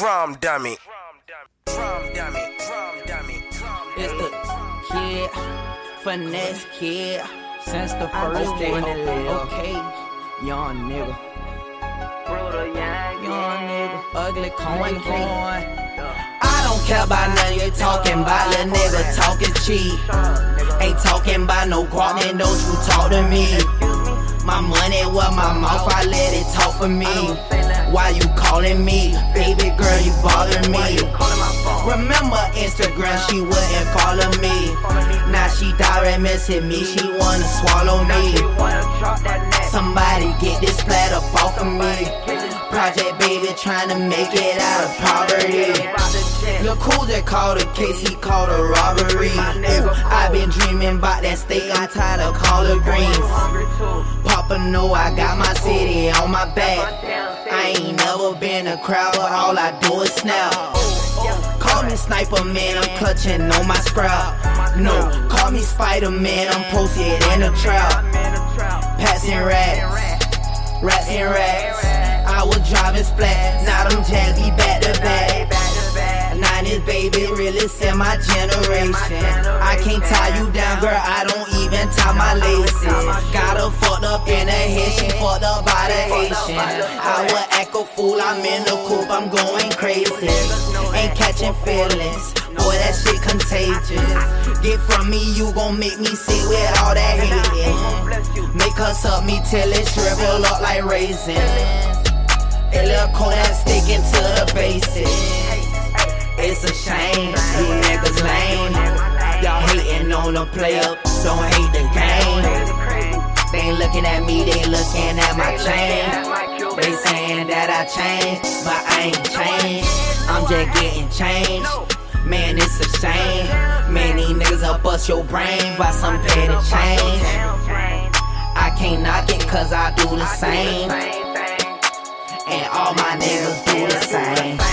Drum dummy. Drum dummy. Drum dummy. It's the kid, finesse kid. Since the first day, okay, young nigga. Young nigga, ugly coin coin. I don't care about none you talking about, little nigga talking cheap. Ain't talking about no guap, man, don't you talk to me. My money, well, my mouth, I let it talk for me. Why you calling me? Baby Instagram, she wouldn't follow me. Now she direct message me, she wanna swallow me. Somebody get this flat up off of me. Project baby trying to make it out of poverty. Lil Cool just called a case, he called a robbery. Ooh, I been dreaming about that steak, I'm tired of collard greens. Papa know I got my city on my back. I ain't never been a crowd, but all I do is snap. Me Sniper Man, I'm clutching on my scrap. No, call me Spider Man, I'm posted in a trap. Passing rats, rats and rats. I was driving splat, now them jazz be back to back. This baby really set my generation. I can't tie you down, girl, I don't even tie my laces. Got her fucked up in the head, she fucked up by the Haitian. I would act a fool, I'm in the coop, I'm going crazy. Ain't catching feelings, boy, that shit contagious. Get from me, you gon' make me sick with all that hating. Make her suck me till it shrivel up like raisins. A little cold that sticking to the basics. It's a shame, you niggas lame. Y'all hating on the player, don't hate the game. They ain't looking at me, they looking at my chain. They saying that I changed, but I ain't changed. Just getting changed. Man, it's a shame. Man, these niggas will bust your brain by some petty change. I can't knock it cause I do the same. And all my niggas do the same.